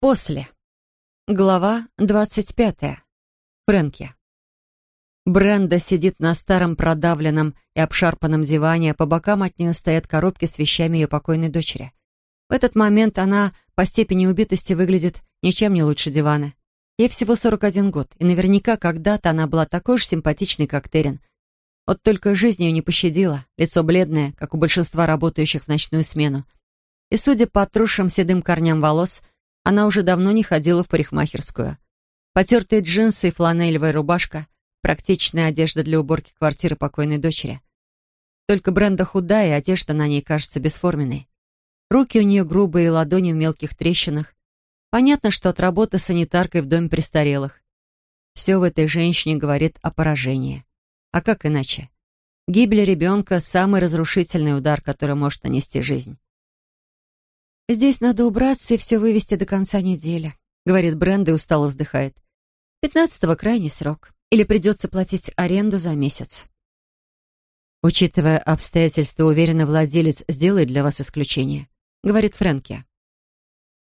После. Глава двадцать пятая. Фрэнки. Бренда сидит на старом продавленном и обшарпанном диване, а по бокам от нее стоят коробки с вещами ее покойной дочери. В этот момент она по степени убитости выглядит ничем не лучше дивана. Ей всего 41 год, и наверняка когда-то она была такой же симпатичной, как Терен. Вот только жизнь ее не пощадила, лицо бледное, как у большинства работающих в ночную смену. И, судя по отросшим седым корням волос, она уже давно не ходила в парикмахерскую. Потертые джинсы и фланелевая рубашка — практичная одежда для уборки квартиры покойной дочери. Только Бренда худая, и одежда на ней кажется бесформенной. Руки у нее грубые, ладони в мелких трещинах. Понятно, что от работы санитаркой в доме престарелых. Все в этой женщине говорит о поражении. А как иначе? Гибель ребенка — самый разрушительный удар, который может нанести жизнь. «Здесь надо убраться и все вывести до конца недели», — говорит Бренда и устало вздыхает. «Пятнадцатого крайний срок. Или придется платить аренду за месяц». «Учитывая обстоятельства, уверенно, владелец сделает для вас исключение», — говорит Фрэнки.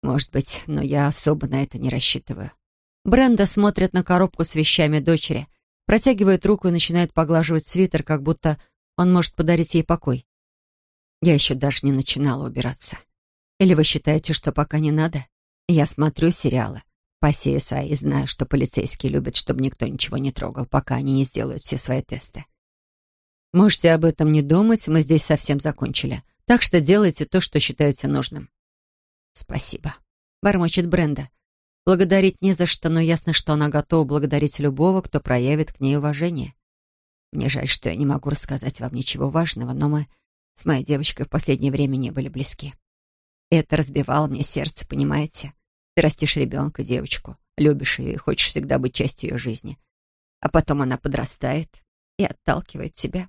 «Может быть, но я особо на это не рассчитываю». Бренда смотрит на коробку с вещами дочери, протягивает руку и начинает поглаживать свитер, как будто он может подарить ей покой. Я еще даже не начинала убираться. Или вы считаете, что пока не надо? Я смотрю сериалы по CSI и знаю, что полицейские любят, чтобы никто ничего не трогал, пока они не сделают все свои тесты. Можете об этом не думать, мы здесь совсем закончили. Так что делайте то, что считаете нужным. Спасибо. Бормочет Бренда. Благодарить не за что, но ясно, что она готова благодарить любого, кто проявит к ней уважение. Мне жаль, что я не могу рассказать вам ничего важного, но мы с моей девочкой в последнее время не были близки. Это разбивало мне сердце, понимаете? Ты растишь ребенка, девочку, любишь ее и хочешь всегда быть частью ее жизни. А потом она подрастает и отталкивает тебя.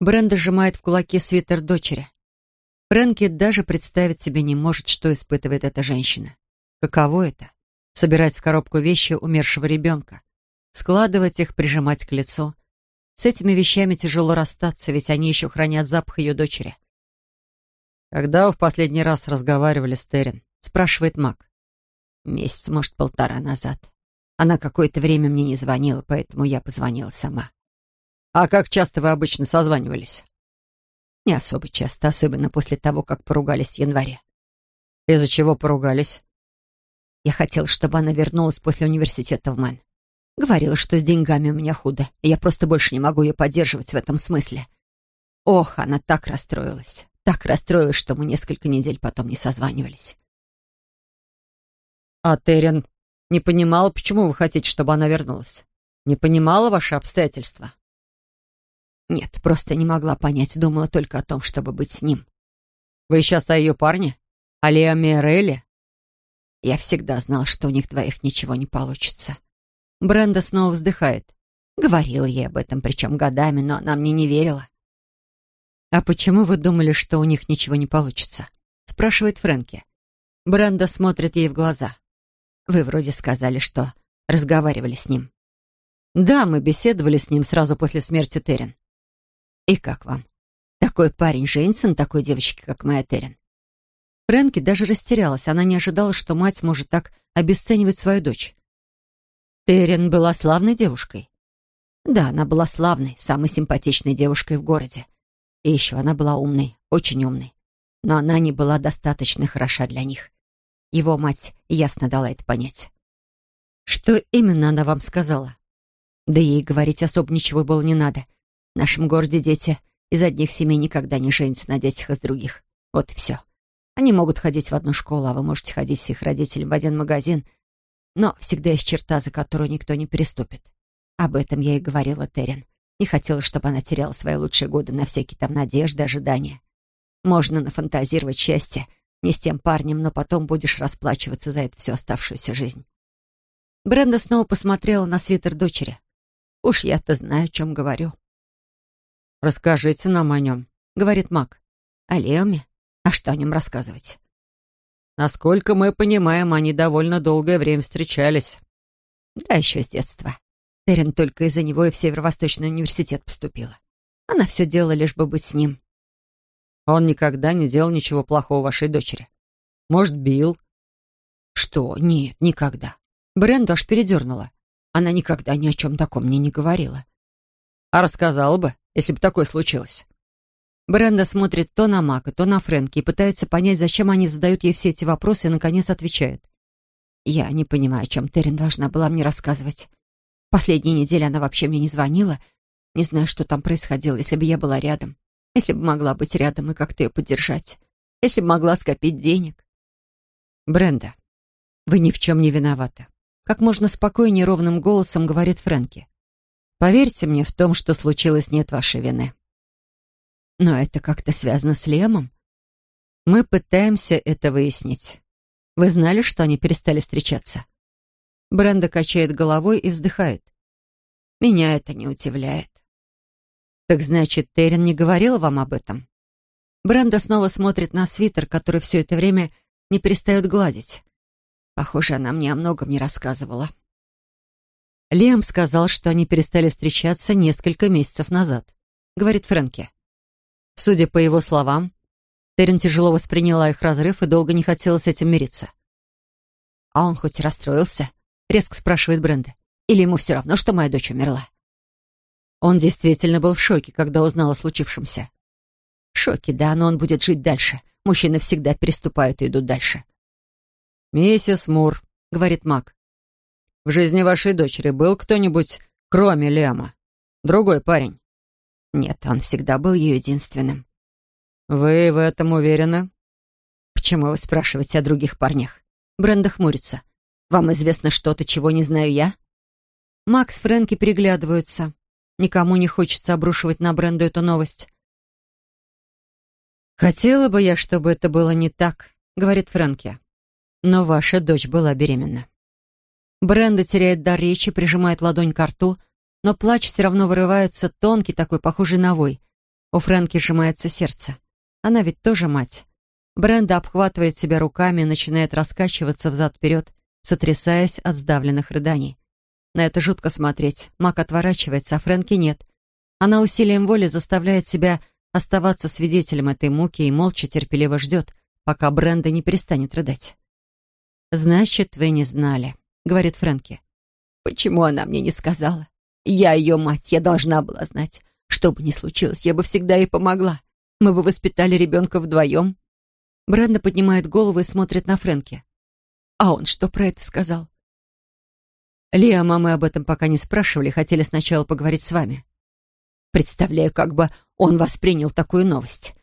Бренда сжимает в кулаке свитер дочери. Фрэнки даже представить себе не может, что испытывает эта женщина. Каково это? Собирать в коробку вещи умершего ребенка. Складывать их, прижимать к лицу. С этими вещами тяжело расстаться, ведь они еще хранят запах ее дочери. «Когда вы в последний раз разговаривали с Терен?» — спрашивает Мак. «Месяц, может, полтора назад. Она какое-то время мне не звонила, поэтому я позвонила сама». «А как часто вы обычно созванивались?» «Не особо часто, особенно после того, как поругались в январе». «Из-за чего поругались?» Я хотела, чтобы она вернулась после университета в Мэн. Говорила, что с деньгами у меня худо, и я просто больше не могу ее поддерживать в этом смысле. Ох, она так расстроилась так расстроилась, что мы несколько недель потом не созванивались. А Терен не понимала, почему вы хотите, чтобы она вернулась? Не понимала ваши обстоятельства? Нет, просто не могла понять, думала только о том, чтобы быть с ним. Вы сейчас о ее парне? О Лео Миорелли? Я всегда знал, что у них двоих ничего не получится. Бренда снова вздыхает. Говорила ей об этом, причем годами, но она мне не верила. «А почему вы думали, что у них ничего не получится?» — спрашивает Фрэнки. Бренда смотрит ей в глаза. «Вы вроде сказали, что разговаривали с ним». «Да, мы беседовали с ним сразу после смерти Терен». «И как вам? Такой парень женится такой девочке, как моя Терен?» Фрэнки даже растерялась. Она не ожидала, что мать может так обесценивать свою дочь. Терен была славной девушкой. Да, она была славной, самой симпатичной девушкой в городе. И еще она была умной, очень умной. Но она не была достаточно хороша для них. Его мать ясно дала это понять. «Что именно она вам сказала?» «Да ей говорить особо ничего было не надо. В нашем городе дети из одних семей никогда не женятся на детях из других. Вот и все. Они могут ходить в одну школу, а вы можете ходить с их родителями в один магазин, но всегда есть черта, за которую никто не переступит. Об этом я и говорила Терен. Не хотела, чтобы она теряла свои лучшие годы на всякие там надежды, ожидания. Можно нафантазировать счастье не с тем парнем, но потом будешь расплачиваться за это всю оставшуюся жизнь. Бренда снова посмотрела на свитер дочери. «Уж я-то знаю, о чем говорю». «Расскажите нам о нем», — говорит Мак. «О Леоме? А что о нем рассказывать?» «Насколько мы понимаем, они довольно долгое время встречались». «Да, еще с детства. Терен только из-за него и в Северо-Восточный университет поступила. Она все делала, лишь бы быть с ним. Он никогда не делал ничего плохого вашей дочери. Может, бил? Что? Нет, никогда. Бренду аж передернула. Она никогда ни о чем таком мне не говорила. А рассказала бы, если бы такое случилось. Бренда смотрит то на Мака, то на Фрэнки и пытается понять, зачем они задают ей все эти вопросы, и, наконец, отвечает. «Я не понимаю, о чем Террин должна была мне рассказывать. Последние недели она вообще мне не звонила. Не знаю, что там происходило, если бы я была рядом. Если бы могла быть рядом и как-то ее поддержать. Если бы могла скопить денег». «Бренда, вы ни в чем не виноваты», — как можно спокойнее ровным голосом говорит Фрэнки. «Поверьте мне, в том, что случилось, нет вашей вины». Но это как-то связано с Лемом. Мы пытаемся это выяснить. Вы знали, что они перестали встречаться? Бренда качает головой и вздыхает. Меня это не удивляет. Так значит, Терен не говорил вам об этом? Бренда снова смотрит на свитер, который все это время не перестает гладить. Похоже, она мне о многом не рассказывала. Лем сказал, что они перестали встречаться несколько месяцев назад, говорит Фрэнки. Судя по его словам, Терен тяжело восприняла их разрыв и долго не хотела с этим мириться. «А он хоть расстроился?» — резко спрашивает Бренда. «Или ему все равно, что моя дочь умерла?» Он действительно был в шоке, когда узнал о случившемся. В шоке, да, но он будет жить дальше. Мужчины всегда переступают и идут дальше. «Миссис Мур», — говорит Мак, — «в жизни вашей дочери был кто-нибудь, кроме Лема? Другой парень?» Нет, он всегда был ее единственным. «Вы в этом уверены?» «Почему вы спрашиваете о других парнях?» Бренда хмурится. «Вам известно что-то, чего не знаю я?» Макс и Фрэнки переглядываются. Никому не хочется обрушивать на Бренду эту новость. «Хотела бы я, чтобы это было не так», — говорит Фрэнки. «Но ваша дочь была беременна». Бренда теряет дар речи, прижимает ладонь к рту, но плач все равно вырывается тонкий, такой похожий на вой. У Фрэнки сжимается сердце. Она ведь тоже мать. Бренда обхватывает себя руками и начинает раскачиваться взад-вперед, сотрясаясь от сдавленных рыданий. На это жутко смотреть. Мак отворачивается, а Фрэнки нет. Она усилием воли заставляет себя оставаться свидетелем этой муки и молча терпеливо ждет, пока Бренда не перестанет рыдать. «Значит, вы не знали», — говорит Фрэнки. «Почему она мне не сказала?» Я ее мать, я должна была знать. Что бы ни случилось, я бы всегда ей помогла. Мы бы воспитали ребенка вдвоем. Бренда поднимает голову и смотрит на Фрэнки. А он что про это сказал? Лиама мы об этом пока не спрашивали, хотели сначала поговорить с вами. Представляю, как бы он воспринял такую новость.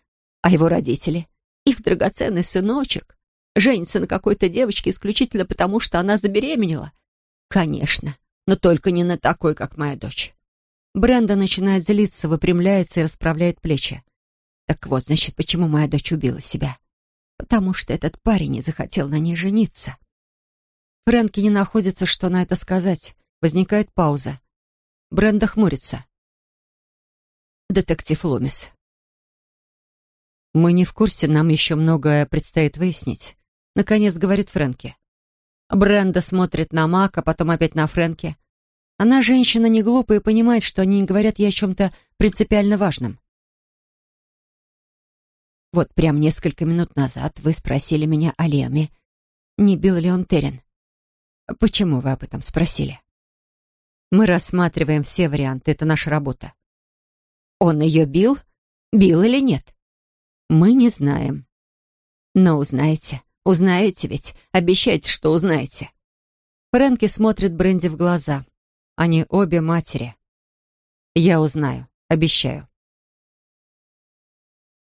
А его родители? Их драгоценный сыночек женится на какой-то девочке исключительно потому, что она забеременела. Конечно, но только не на такой, как моя дочь. Бренда начинает злиться, выпрямляется и расправляет плечи. Так вот, значит, почему моя дочь убила себя? Потому что этот парень не захотел на ней жениться. Фрэнки не находится, что на это сказать. Возникает пауза. Бренда хмурится. Детектив Ломис. «Мы не в курсе, нам еще многое предстоит выяснить», — наконец говорит Фрэнки. Бренда смотрит на Мака, потом опять на Фрэнки. Она женщина не глупая и понимает, что они не говорят ей о чем-то принципиально важном. Вот прям несколько минут назад вы спросили меня о Леме. Не бил ли он Терен? Почему вы об этом спросили? Мы рассматриваем все варианты, это наша работа. Он ее бил? Бил или нет? Мы не знаем. Но узнаете. Узнаете ведь? Обещайте, что узнаете. Фрэнки смотрит Бренди в глаза. Они обе матери. Я узнаю, обещаю.